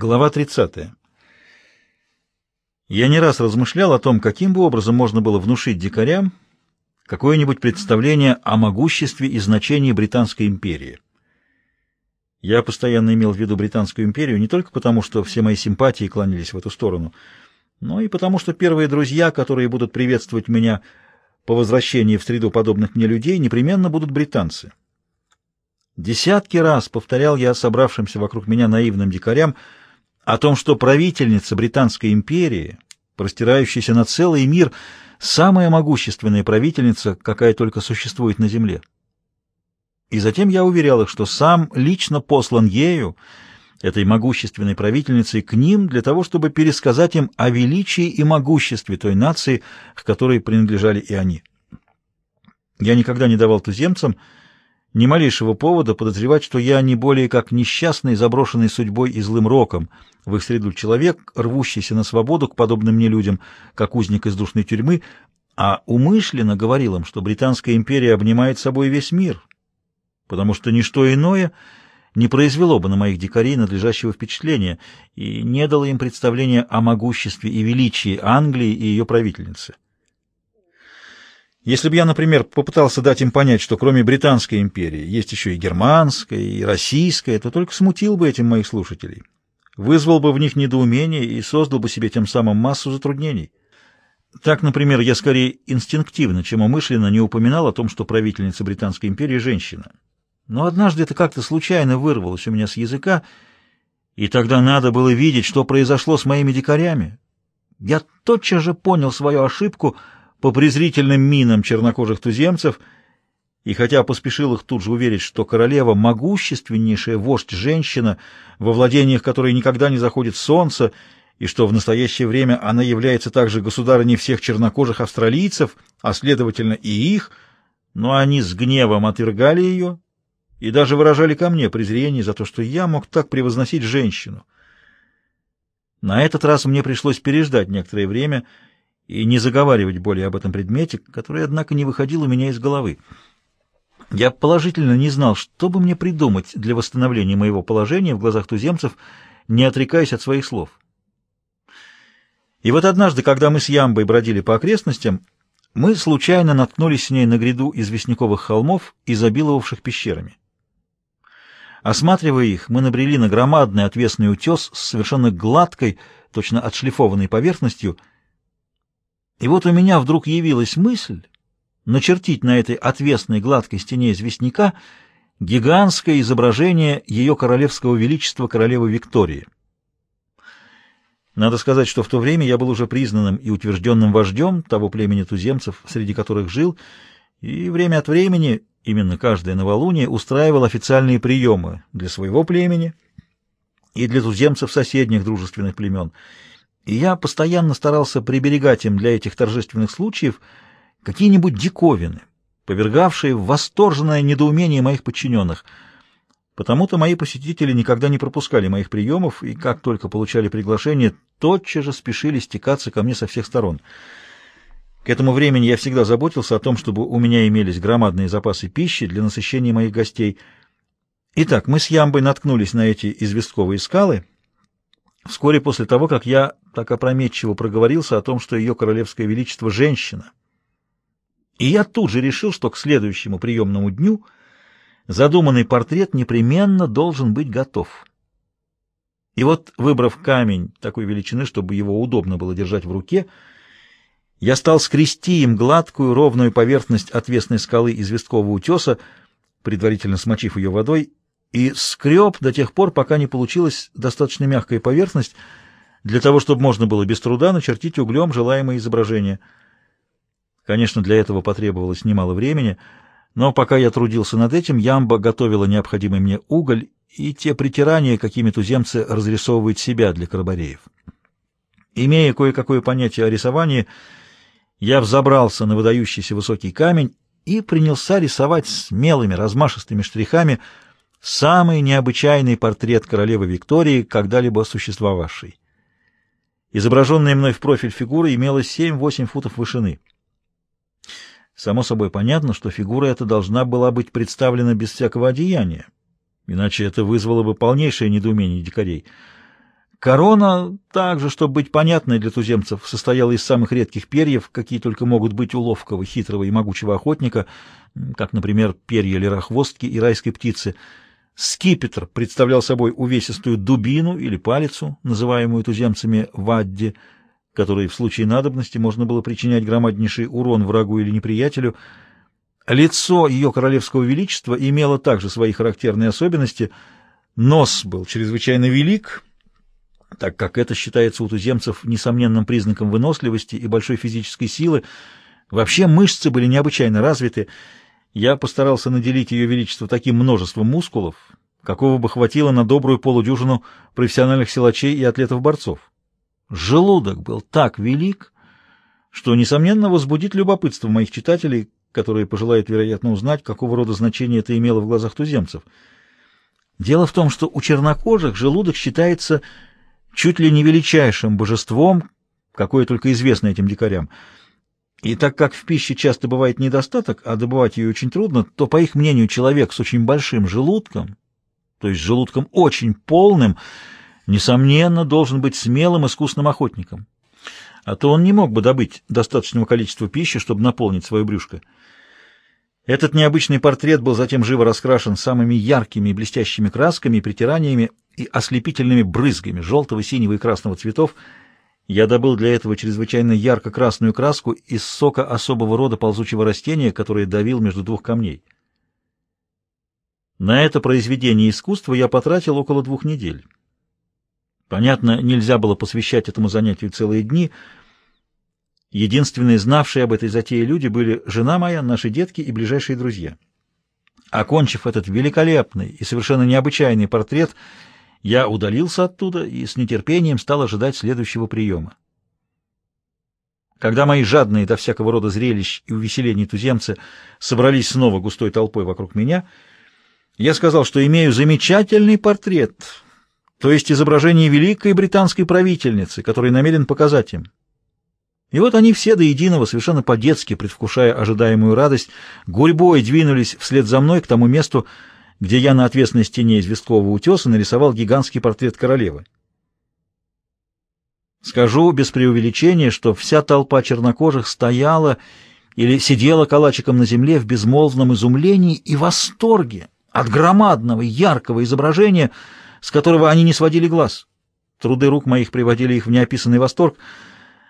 Глава 30. Я не раз размышлял о том, каким бы образом можно было внушить дикарям какое-нибудь представление о могуществе и значении Британской империи. Я постоянно имел в виду Британскую империю не только потому, что все мои симпатии клонились в эту сторону, но и потому, что первые друзья, которые будут приветствовать меня по возвращении в среду подобных мне людей, непременно будут британцы. Десятки раз повторял я собравшимся вокруг меня наивным дикарям о том, что правительница Британской империи, простирающаяся на целый мир, самая могущественная правительница, какая только существует на земле. И затем я уверял их, что сам лично послан ею, этой могущественной правительницей, к ним для того, чтобы пересказать им о величии и могуществе той нации, к которой принадлежали и они. Я никогда не давал туземцам ни малейшего повода подозревать, что я не более как несчастный, заброшенный судьбой и злым роком в их среду человек, рвущийся на свободу к подобным мне людям, как узник из душной тюрьмы, а умышленно говорил им, что Британская империя обнимает собой весь мир, потому что ничто иное не произвело бы на моих дикарей надлежащего впечатления и не дало им представления о могуществе и величии Англии и ее правительницы. Если бы я, например, попытался дать им понять, что кроме Британской империи есть еще и германская, и российская, то только смутил бы этим моих слушателей, вызвал бы в них недоумение и создал бы себе тем самым массу затруднений. Так, например, я скорее инстинктивно, чем умышленно не упоминал о том, что правительница Британской империи – женщина. Но однажды это как-то случайно вырвалось у меня с языка, и тогда надо было видеть, что произошло с моими дикарями. Я тотчас же понял свою ошибку – по презрительным минам чернокожих туземцев, и хотя поспешил их тут же уверить, что королева — могущественнейшая вождь-женщина, во владениях которой никогда не заходит солнце, и что в настоящее время она является также государыней всех чернокожих австралийцев, а следовательно и их, но они с гневом отвергали ее и даже выражали ко мне презрение за то, что я мог так превозносить женщину. На этот раз мне пришлось переждать некоторое время — и не заговаривать более об этом предмете, который, однако, не выходил у меня из головы. Я положительно не знал, что бы мне придумать для восстановления моего положения в глазах туземцев, не отрекаясь от своих слов. И вот однажды, когда мы с Ямбой бродили по окрестностям, мы случайно наткнулись с ней на гряду известняковых холмов, изобиловавших пещерами. Осматривая их, мы набрели на громадный отвесный утес с совершенно гладкой, точно отшлифованной поверхностью — и вот у меня вдруг явилась мысль начертить на этой отвесной гладкой стене известняка гигантское изображение ее королевского величества королевы Виктории. Надо сказать, что в то время я был уже признанным и утвержденным вождем того племени туземцев, среди которых жил, и время от времени, именно каждое новолуние, устраивал официальные приемы для своего племени и для туземцев соседних дружественных племен — и я постоянно старался приберегать им для этих торжественных случаев какие-нибудь диковины, повергавшие в восторженное недоумение моих подчиненных. Потому-то мои посетители никогда не пропускали моих приемов, и как только получали приглашение, тотчас же спешили стекаться ко мне со всех сторон. К этому времени я всегда заботился о том, чтобы у меня имелись громадные запасы пищи для насыщения моих гостей. Итак, мы с Ямбой наткнулись на эти известковые скалы — вскоре после того, как я так опрометчиво проговорился о том, что ее королевское величество — женщина. И я тут же решил, что к следующему приемному дню задуманный портрет непременно должен быть готов. И вот, выбрав камень такой величины, чтобы его удобно было держать в руке, я стал скрести им гладкую ровную поверхность отвесной скалы известкового утеса, предварительно смочив ее водой, и скреб до тех пор, пока не получилась достаточно мягкая поверхность для того, чтобы можно было без труда начертить углем желаемое изображение. Конечно, для этого потребовалось немало времени, но пока я трудился над этим, Ямба готовила необходимый мне уголь и те притирания, какими туземцы разрисовывают себя для карабареев. Имея кое-какое понятие о рисовании, я взобрался на выдающийся высокий камень и принялся рисовать смелыми размашистыми штрихами — самый необычайный портрет королевы Виктории, когда-либо существовавший. Изображенная мной в профиль фигура имела 7-8 футов вышины. Само собой понятно, что фигура эта должна была быть представлена без всякого одеяния, иначе это вызвало бы полнейшее недоумение дикарей. Корона, также, чтобы быть понятной для туземцев, состояла из самых редких перьев, какие только могут быть у ловкого, хитрого и могучего охотника, как, например, перья лерохвостки и райской птицы. Скипетр представлял собой увесистую дубину или палицу, называемую туземцами вадди, которой в случае надобности можно было причинять громаднейший урон врагу или неприятелю. Лицо ее королевского величества имело также свои характерные особенности. Нос был чрезвычайно велик, так как это считается у туземцев несомненным признаком выносливости и большой физической силы. Вообще мышцы были необычайно развиты. Я постарался наделить ее величество таким множеством мускулов, какого бы хватило на добрую полудюжину профессиональных силачей и атлетов-борцов. Желудок был так велик, что, несомненно, возбудит любопытство моих читателей, которые пожелают, вероятно, узнать, какого рода значение это имело в глазах туземцев. Дело в том, что у чернокожих желудок считается чуть ли не величайшим божеством, какое только известно этим дикарям. И так как в пище часто бывает недостаток, а добывать ее очень трудно, то, по их мнению, человек с очень большим желудком, то есть желудком очень полным, несомненно, должен быть смелым, искусным охотником. А то он не мог бы добыть достаточного количества пищи, чтобы наполнить свое брюшко. Этот необычный портрет был затем живо раскрашен самыми яркими и блестящими красками притираниями и ослепительными брызгами желтого, синего и красного цветов. Я добыл для этого чрезвычайно ярко-красную краску из сока особого рода ползучего растения, которое давил между двух камней. На это произведение искусства я потратил около двух недель. Понятно, нельзя было посвящать этому занятию целые дни. Единственные знавшие об этой затее люди были жена моя, наши детки и ближайшие друзья. Окончив этот великолепный и совершенно необычайный портрет, я удалился оттуда и с нетерпением стал ожидать следующего приема. Когда мои жадные до всякого рода зрелищ и увеселений туземцы собрались снова густой толпой вокруг меня, я сказал, что имею замечательный портрет — то есть изображение великой британской правительницы, который намерен показать им. И вот они все до единого, совершенно по-детски, предвкушая ожидаемую радость, гурьбой двинулись вслед за мной к тому месту, где я на отвесной стене известкового утеса нарисовал гигантский портрет королевы. Скажу без преувеличения, что вся толпа чернокожих стояла или сидела калачиком на земле в безмолвном изумлении и восторге от громадного яркого изображения — с которого они не сводили глаз. Труды рук моих приводили их в неописанный восторг.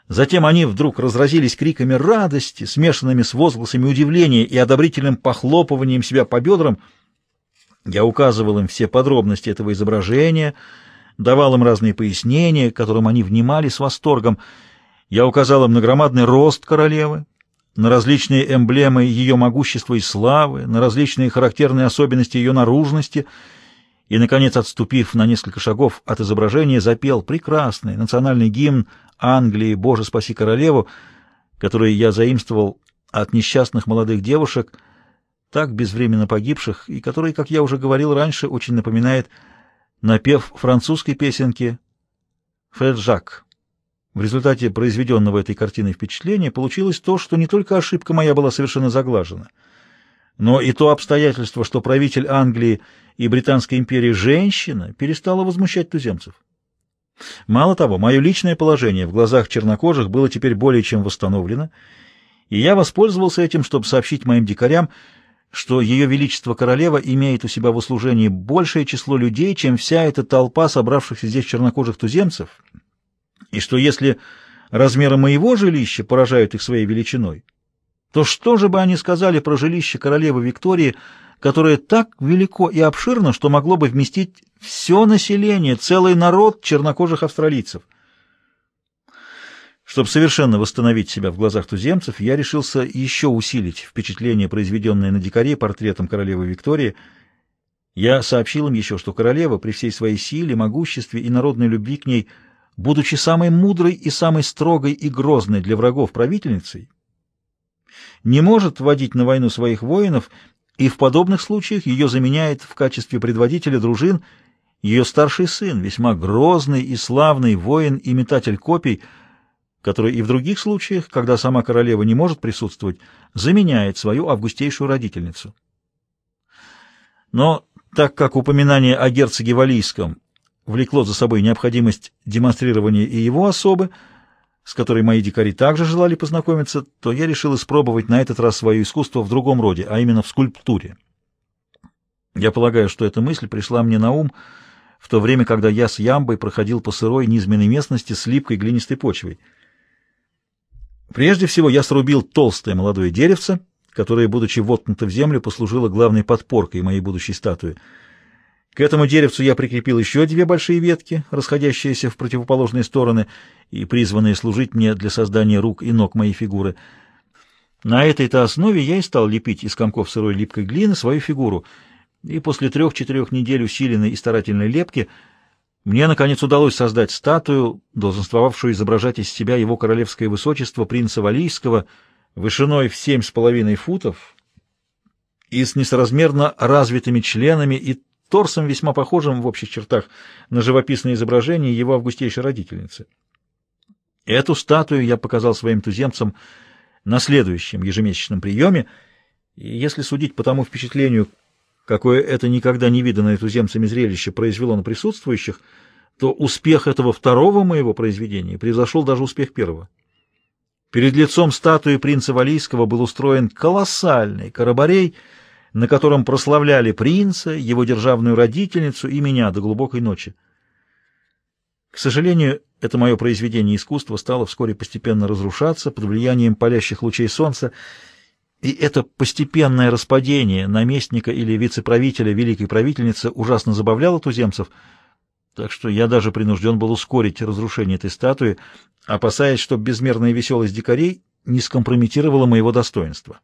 Затем они вдруг разразились криками радости, смешанными с возгласами удивления и одобрительным похлопыванием себя по бедрам. Я указывал им все подробности этого изображения, давал им разные пояснения, которым они внимали с восторгом. Я указал им на громадный рост королевы, на различные эмблемы ее могущества и славы, на различные характерные особенности ее наружности — и, наконец, отступив на несколько шагов от изображения, запел прекрасный национальный гимн Англии «Боже, спаси королеву», который я заимствовал от несчастных молодых девушек, так безвременно погибших, и который, как я уже говорил раньше, очень напоминает напев французской песенки «Фреджак». В результате произведенного этой картиной впечатления получилось то, что не только ошибка моя была совершенно заглажена — но и то обстоятельство, что правитель Англии и Британской империи женщина, перестало возмущать туземцев. Мало того, мое личное положение в глазах чернокожих было теперь более чем восстановлено, и я воспользовался этим, чтобы сообщить моим дикарям, что Ее Величество Королева имеет у себя в услужении большее число людей, чем вся эта толпа собравшихся здесь чернокожих туземцев, и что если размеры моего жилища поражают их своей величиной, то что же бы они сказали про жилище королевы Виктории, которое так велико и обширно, что могло бы вместить все население, целый народ чернокожих австралийцев? Чтобы совершенно восстановить себя в глазах туземцев, я решился еще усилить впечатление, произведенное на дикаре портретом королевы Виктории. Я сообщил им еще, что королева при всей своей силе, могуществе и народной любви к ней, будучи самой мудрой и самой строгой и грозной для врагов правительницей, не может вводить на войну своих воинов, и в подобных случаях ее заменяет в качестве предводителя дружин ее старший сын, весьма грозный и славный воин и метатель копий, который и в других случаях, когда сама королева не может присутствовать, заменяет свою августейшую родительницу. Но так как упоминание о герцоге Валийском влекло за собой необходимость демонстрирования и его особы, с которой мои дикари также желали познакомиться, то я решил испробовать на этот раз свое искусство в другом роде, а именно в скульптуре. Я полагаю, что эта мысль пришла мне на ум в то время, когда я с ямбой проходил по сырой низменной местности с липкой глинистой почвой. Прежде всего я срубил толстое молодое деревце, которое, будучи воткнуто в землю, послужило главной подпоркой моей будущей статуи. К этому деревцу я прикрепил еще две большие ветки, расходящиеся в противоположные стороны и призванные служить мне для создания рук и ног моей фигуры. На этой-то основе я и стал лепить из комков сырой липкой глины свою фигуру, и после трех-четырех недель усиленной и старательной лепки мне, наконец, удалось создать статую, долженствовавшую изображать из себя его королевское высочество принца Валийского, вышиной в семь с половиной футов и с несоразмерно развитыми членами и торсом, весьма похожим в общих чертах на живописное изображение его августейшей родительницы. Эту статую я показал своим туземцам на следующем ежемесячном приеме, и если судить по тому впечатлению, какое это никогда не виданное туземцами зрелище произвело на присутствующих, то успех этого второго моего произведения превзошел даже успех первого. Перед лицом статуи принца Валийского был устроен колоссальный карабарей, на котором прославляли принца, его державную родительницу и меня до глубокой ночи. К сожалению, это мое произведение искусства стало вскоре постепенно разрушаться под влиянием палящих лучей солнца, и это постепенное распадение наместника или вице-правителя великой правительницы ужасно забавляло туземцев, так что я даже принужден был ускорить разрушение этой статуи, опасаясь, что безмерная веселость дикарей не скомпрометировала моего достоинства.